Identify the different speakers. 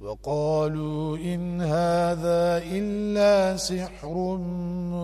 Speaker 1: وقالوا إن هذا إلا سحر مبين